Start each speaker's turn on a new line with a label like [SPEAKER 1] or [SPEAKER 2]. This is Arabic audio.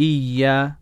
[SPEAKER 1] إيا.